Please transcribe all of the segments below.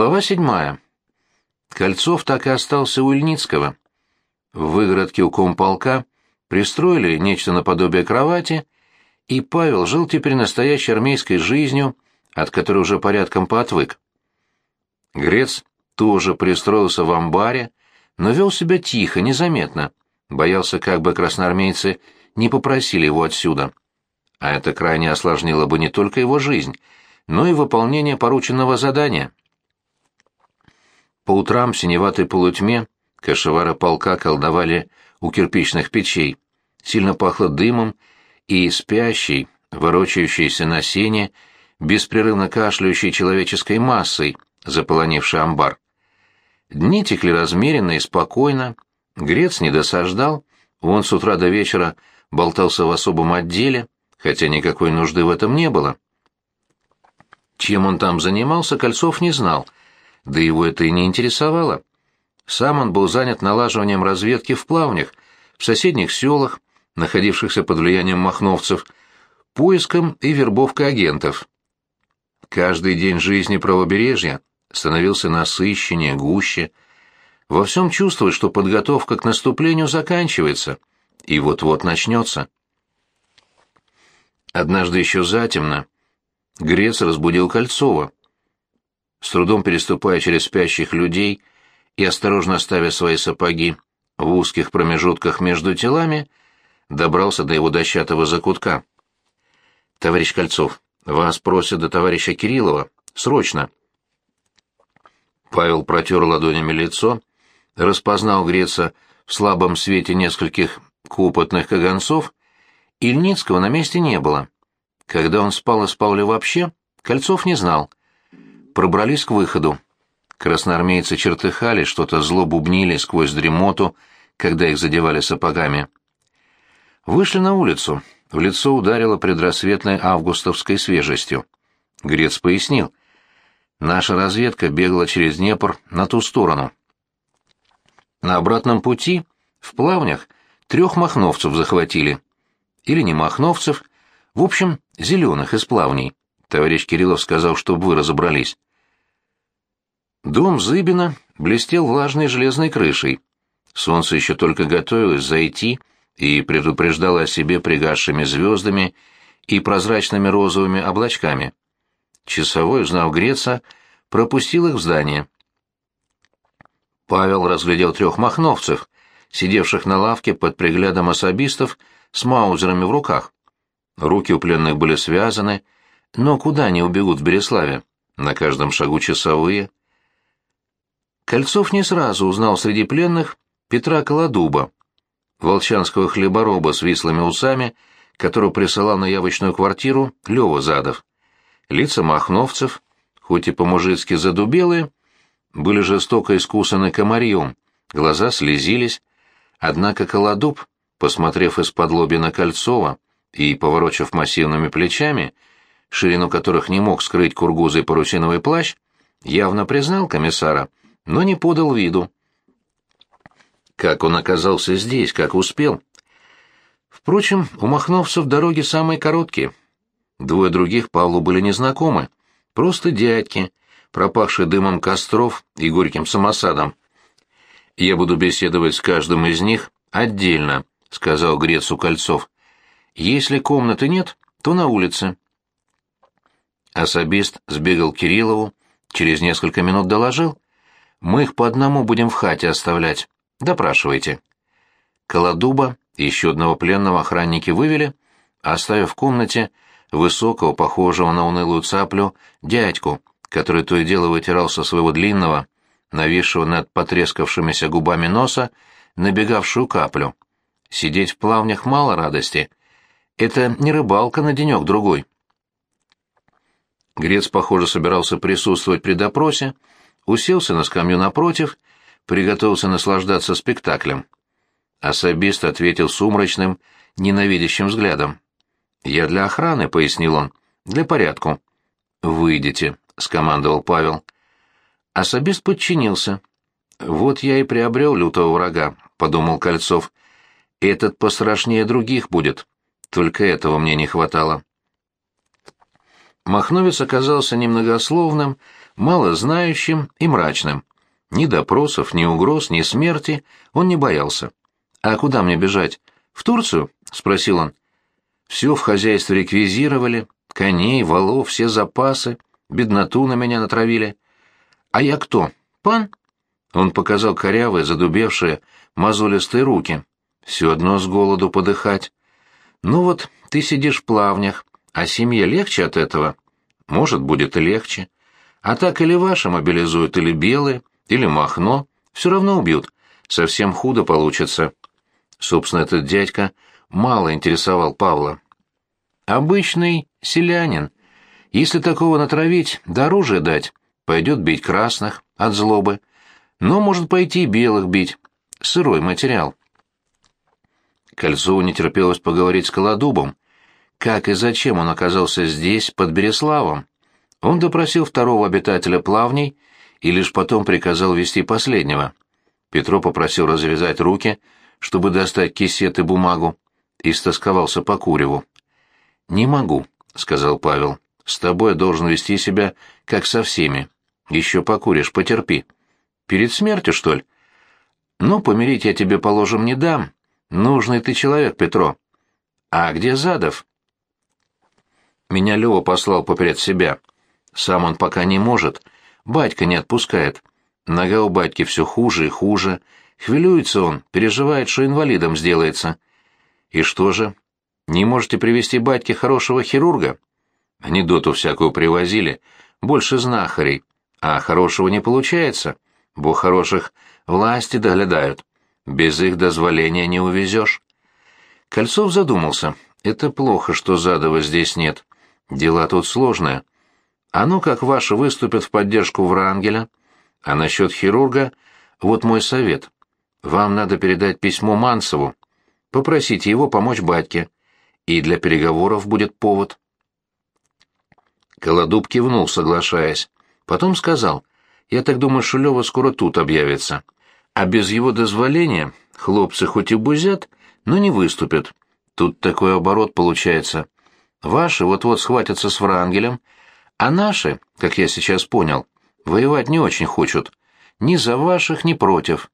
Глава седьмая. Кольцов так и остался у Ильницкого. В выгородке у комполка пристроили нечто наподобие кровати, и Павел жил теперь настоящей армейской жизнью, от которой уже порядком поотвык. Грец тоже пристроился в амбаре, но вел себя тихо, незаметно, боялся, как бы красноармейцы не попросили его отсюда. А это крайне осложнило бы не только его жизнь, но и выполнение порученного задания. По утрам в синеватой полутьме кашевары полка колдовали у кирпичных печей. Сильно пахло дымом, и спящей, ворочающейся на сене, беспрерывно кашляющей человеческой массой, заполонившей амбар. Дни текли размеренно и спокойно, Грец не досаждал, он с утра до вечера болтался в особом отделе, хотя никакой нужды в этом не было. Чем он там занимался, Кольцов не знал, да его это и не интересовало. Сам он был занят налаживанием разведки в плавнях, в соседних селах, находившихся под влиянием махновцев, поиском и вербовкой агентов. Каждый день жизни правобережья становился насыщеннее, гуще. Во всем чувствует, что подготовка к наступлению заканчивается, и вот-вот начнется. Однажды еще затемно Грец разбудил Кольцова. С трудом переступая через спящих людей и осторожно ставя свои сапоги в узких промежутках между телами, добрался до его дощатого закутка. «Товарищ Кольцов, вас просят до товарища Кириллова. Срочно!» Павел протер ладонями лицо, распознал Греца в слабом свете нескольких купотных каганцов, Ильницкого на месте не было. Когда он спал и спал ли вообще, Кольцов не знал. Пробрались к выходу. Красноармейцы чертыхали, что-то зло бубнили сквозь дремоту, когда их задевали сапогами. Вышли на улицу. В лицо ударило предрассветной августовской свежестью. Грец пояснил. Наша разведка бегала через Днепр на ту сторону. На обратном пути, в плавнях, трех махновцев захватили. Или не махновцев, в общем, зеленых из плавней. Товарищ Кириллов сказал, чтобы вы разобрались. Дом Зыбина блестел влажной железной крышей. Солнце еще только готовилось зайти и предупреждало о себе пригасшими звездами и прозрачными розовыми облачками. Часовой, узнав Греца, пропустил их в здание. Павел разглядел трех махновцев, сидевших на лавке под приглядом особистов с маузерами в руках. Руки у пленных были связаны, но куда они убегут в Береславе? На каждом шагу часовые. Кольцов не сразу узнал среди пленных Петра Колодуба, волчанского хлебороба с вислыми усами, которого присылал на явочную квартиру Лёва Задов. Лица махновцев, хоть и по-мужицки задубелые, были жестоко искусаны комарьем, глаза слезились, однако Колодуб, посмотрев из-под лоби на Кольцова и поворочив массивными плечами, ширину которых не мог скрыть кургузый парусиновый плащ, явно признал комиссара, но не подал виду. Как он оказался здесь, как успел? Впрочем, у махновцев дороги самые короткие — Двое других Павлу были незнакомы, просто дядьки, пропахшие дымом костров и горьким самосадом. «Я буду беседовать с каждым из них отдельно», — сказал Грецу Кольцов. «Если комнаты нет, то на улице». Особист сбегал к Кириллову, через несколько минут доложил. «Мы их по одному будем в хате оставлять. Допрашивайте». Колодуба и еще одного пленного охранники вывели, оставив в комнате высокого, похожего на унылую цаплю, дядьку, который то и дело вытирал со своего длинного, нависшего над потрескавшимися губами носа, набегавшую каплю. Сидеть в плавнях мало радости. Это не рыбалка на денек-другой. Грец, похоже, собирался присутствовать при допросе, уселся на скамью напротив, приготовился наслаждаться спектаклем. Особист ответил сумрачным, ненавидящим взглядом. «Я для охраны», — пояснил он, — «для порядку». «Выйдите», — скомандовал Павел. Особист подчинился. «Вот я и приобрел лютого врага», — подумал Кольцов. «Этот пострашнее других будет. Только этого мне не хватало». Махновец оказался немногословным, малознающим и мрачным. Ни допросов, ни угроз, ни смерти он не боялся. «А куда мне бежать? В Турцию?» — спросил он. «Все в хозяйстве реквизировали, коней, валов, все запасы, бедноту на меня натравили. А я кто? Пан?» Он показал корявые, задубевшие, мозолистые руки. «Все одно с голоду подыхать. Ну вот, ты сидишь в плавнях, а семье легче от этого? Может, будет и легче. А так или ваши мобилизуют, или белые, или Махно, все равно убьют. Совсем худо получится. Собственно, этот дядька мало интересовал Павла. Обычный селянин. Если такого натравить, да дать, пойдет бить красных от злобы. Но может пойти белых бить. Сырой материал. Кольцову не терпелось поговорить с Колодубом. Как и зачем он оказался здесь, под Береславом? Он допросил второго обитателя плавней и лишь потом приказал вести последнего. Петро попросил развязать руки, чтобы достать кисет и бумагу, и стосковался по Куреву. «Не могу», — сказал Павел. «С тобой должен вести себя, как со всеми. Еще покуришь, потерпи. Перед смертью, что ли?» «Ну, помирить я тебе, положим, не дам. Нужный ты человек, Петро. А где Задов?» «Меня Лева послал поперед себя. Сам он пока не может, Батька не отпускает. Нога у батьки все хуже и хуже. Хвилюется он, переживает, что инвалидом сделается. И что же? Не можете привести батьке хорошего хирурга? Анекдоту всякую привозили, больше знахарей. А хорошего не получается, бо хороших власти доглядают. Без их дозволения не увезешь. Кольцов задумался. Это плохо, что Задова здесь нет. Дела тут сложные. А ну как ваши выступят в поддержку Врангеля? А насчет хирурга, вот мой совет. Вам надо передать письмо Мансову. Попросите его помочь батьке. И для переговоров будет повод. Колодуб кивнул, соглашаясь. Потом сказал, «Я так думаю, Лёва скоро тут объявится. А без его дозволения хлопцы хоть и бузят, но не выступят. Тут такой оборот получается. Ваши вот-вот схватятся с Врангелем, а наши, как я сейчас понял, воевать не очень хочут. Ни за ваших, ни против.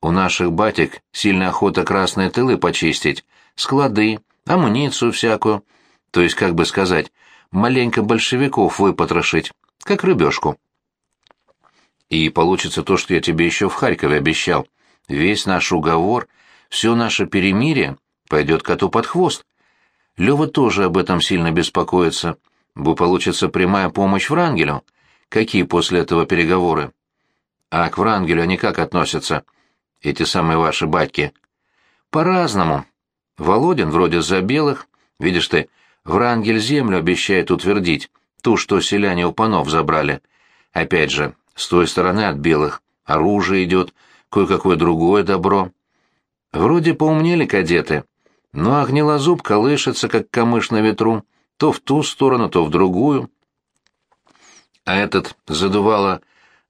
У наших батик сильная охота красные тылы почистить, склады, амуницию всякую. То есть, как бы сказать, маленько большевиков выпотрошить, как рыбешку. И получится то, что я тебе еще в Харькове обещал. Весь наш уговор, все наше перемирие пойдет коту под хвост. Лёва тоже об этом сильно беспокоится. Бо получится прямая помощь Врангелю. Какие после этого переговоры? А к Врангелю они как относятся? Эти самые ваши батьки? По-разному. Володин вроде за белых. Видишь ты, Врангель землю обещает утвердить, ту, что селяне у панов забрали. Опять же, с той стороны от белых оружие идет, кое-какое другое добро. Вроде поумнели кадеты, но огнелозуб колышется, как камыш на ветру то в ту сторону, то в другую. А этот задувало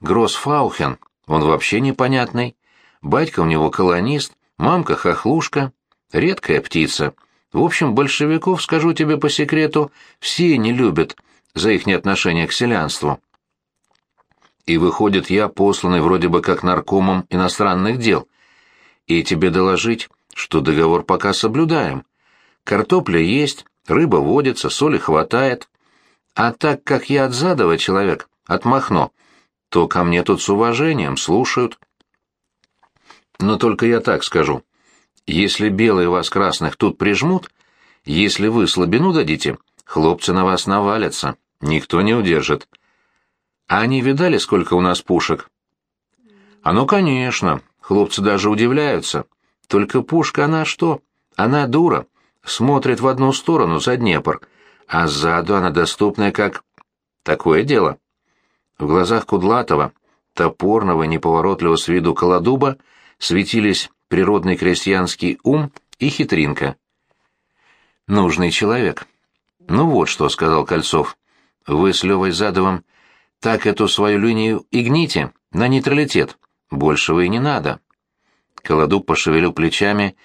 Гроссфаухен, он вообще непонятный. Батька у него колонист, мамка хохлушка, редкая птица. В общем, большевиков, скажу тебе по секрету, все не любят за их неотношение к селянству. И выходит, я посланный вроде бы как наркомом иностранных дел. И тебе доложить, что договор пока соблюдаем. Картопля есть, рыба водится, соли хватает. А так как я от задова человек, от Махно, то ко мне тут с уважением слушают. Но только я так скажу. Если белые вас красных тут прижмут, если вы слабину дадите, хлопцы на вас навалятся, никто не удержит. А они видали, сколько у нас пушек? А ну, конечно, хлопцы даже удивляются. Только пушка она что? Она дура смотрит в одну сторону, за Днепр, а сзаду она доступная как... Такое дело. В глазах Кудлатова, топорного, неповоротливого с виду колодуба, светились природный крестьянский ум и хитринка. «Нужный человек». «Ну вот что», — сказал Кольцов. «Вы с Левой Задовым так эту свою линию и гните, на нейтралитет. Большего и не надо». Колодуб пошевелил плечами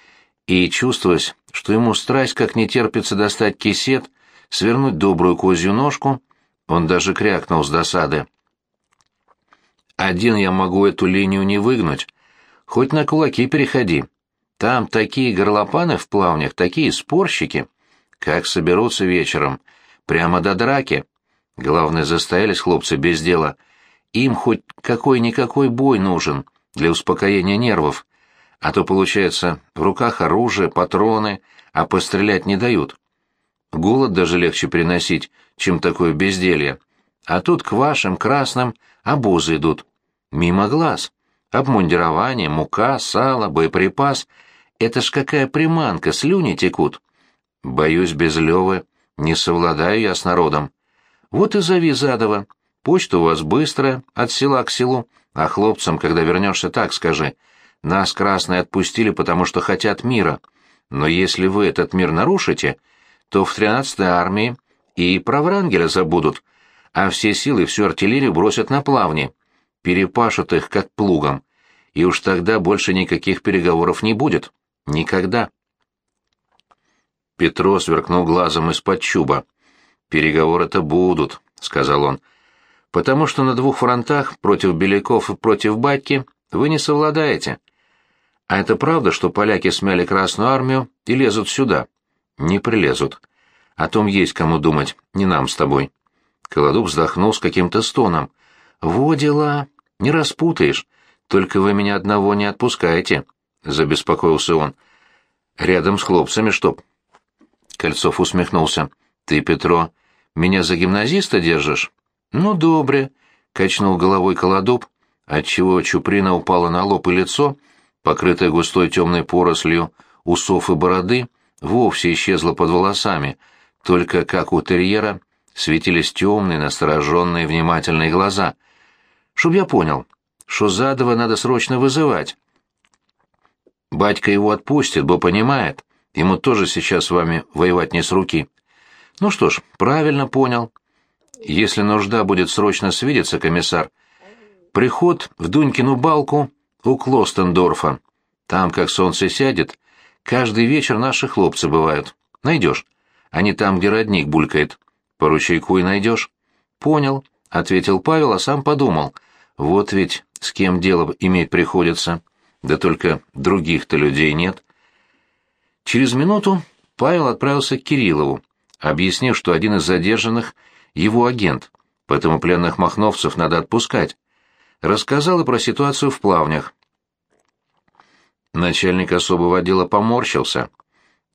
и чувствовалось, что ему страсть как не терпится достать кисет, свернуть добрую козью ножку, он даже крякнул с досады. Один я могу эту линию не выгнуть. Хоть на кулаки переходи. Там такие горлопаны в плавнях, такие спорщики. Как соберутся вечером. Прямо до драки. Главное, застоялись хлопцы без дела. Им хоть какой-никакой бой нужен для успокоения нервов. А то, получается, в руках оружие, патроны, а пострелять не дают. Голод даже легче переносить, чем такое безделье. А тут к вашим красным обозы идут. Мимо глаз. Обмундирование, мука, сало, боеприпас. Это ж какая приманка, слюни текут. Боюсь, без Лёвы не совладаю я с народом. Вот и зови Задова. Почта у вас быстрая, от села к селу. А хлопцам, когда вернешься, так скажи. Нас красные отпустили, потому что хотят мира. Но если вы этот мир нарушите, то в 13-й армии и про Врангеля забудут, а все силы всю артиллерию бросят на плавни, перепашут их как плугом, и уж тогда больше никаких переговоров не будет. Никогда. Петро сверкнул глазом из-под чуба. «Переговоры-то будут», — сказал он, — «потому что на двух фронтах, против Беляков и против Батьки, вы не совладаете. А это правда, что поляки смяли Красную Армию и лезут сюда?» «Не прилезут. О том есть кому думать, не нам с тобой». Колодуб вздохнул с каким-то стоном. «Во дела! Не распутаешь. Только вы меня одного не отпускаете», — забеспокоился он. «Рядом с хлопцами чтоб». Кольцов усмехнулся. «Ты, Петро, меня за гимназиста держишь?» «Ну, добре», — качнул головой Колодуб, отчего Чуприна упала на лоб и лицо, покрытое густой темной порослью усов и бороды, вовсе исчезла под волосами, только, как у терьера, светились темные, настороженные, внимательные глаза. Чтоб я понял, что Задова надо срочно вызывать. Батька его отпустит, бо понимает, ему тоже сейчас с вами воевать не с руки. Ну что ж, правильно понял. Если нужда будет срочно свидеться, комиссар, приход в Дунькину балку у Клостендорфа. Там, как солнце сядет, каждый вечер наши хлопцы бывают. Найдешь. Они там, где родник булькает. По ручейку и найдешь. Понял, — ответил Павел, а сам подумал. Вот ведь с кем дело иметь приходится. Да только других-то людей нет. Через минуту Павел отправился к Кириллову, объяснив, что один из задержанных — его агент, поэтому пленных махновцев надо отпускать. Рассказал и про ситуацию в плавнях. Начальник особого отдела поморщился.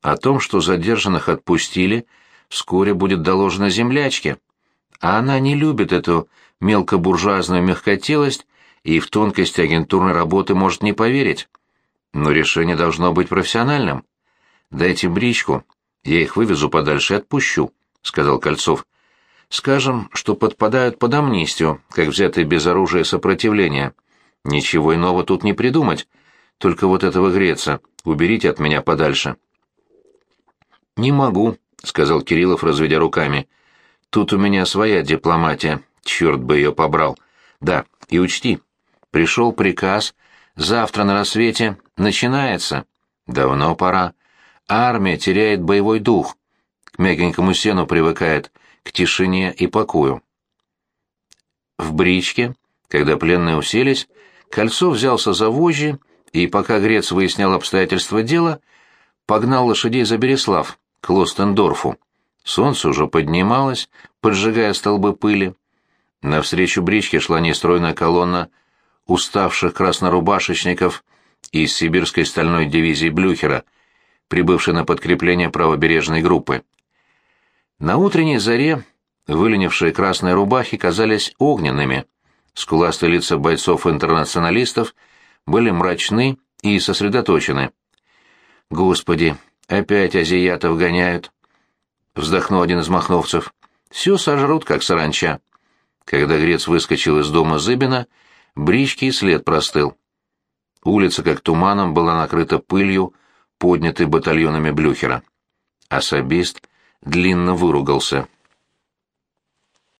О том, что задержанных отпустили, вскоре будет доложено землячке. А она не любит эту мелкобуржуазную мягкотелость и в тонкости агентурной работы может не поверить. Но решение должно быть профессиональным. «Дайте бричку, я их вывезу подальше и отпущу», — сказал Кольцов. «Скажем, что подпадают под амнистию, как взятые без оружия сопротивления. Ничего иного тут не придумать. Только вот этого греца уберите от меня подальше». «Не могу», — сказал Кириллов, разведя руками. «Тут у меня своя дипломатия, черт бы ее побрал. Да, и учти, пришел приказ, завтра на рассвете начинается. Давно пора. Армия теряет боевой дух, к мягенькому сену привыкает, к тишине и покою». В бричке, когда пленные уселись, Кольцов взялся за вожжи и, пока Грец выяснял обстоятельства дела, погнал лошадей за Береслав, к Лостендорфу. Солнце уже поднималось, поджигая столбы пыли. Навстречу бричке шла нестройная колонна уставших краснорубашечников из сибирской стальной дивизии Блюхера, прибывшей на подкрепление правобережной группы. На утренней заре выленившие красные рубахи казались огненными. Скуластые лица бойцов-интернационалистов были мрачны и сосредоточены. «Господи, Опять азиатов гоняют. Вздохнул один из махновцев. Все сожрут, как саранча. Когда Грец выскочил из дома Зыбина, брички и след простыл. Улица, как туманом, была накрыта пылью, поднятой батальонами Блюхера. Особист длинно выругался.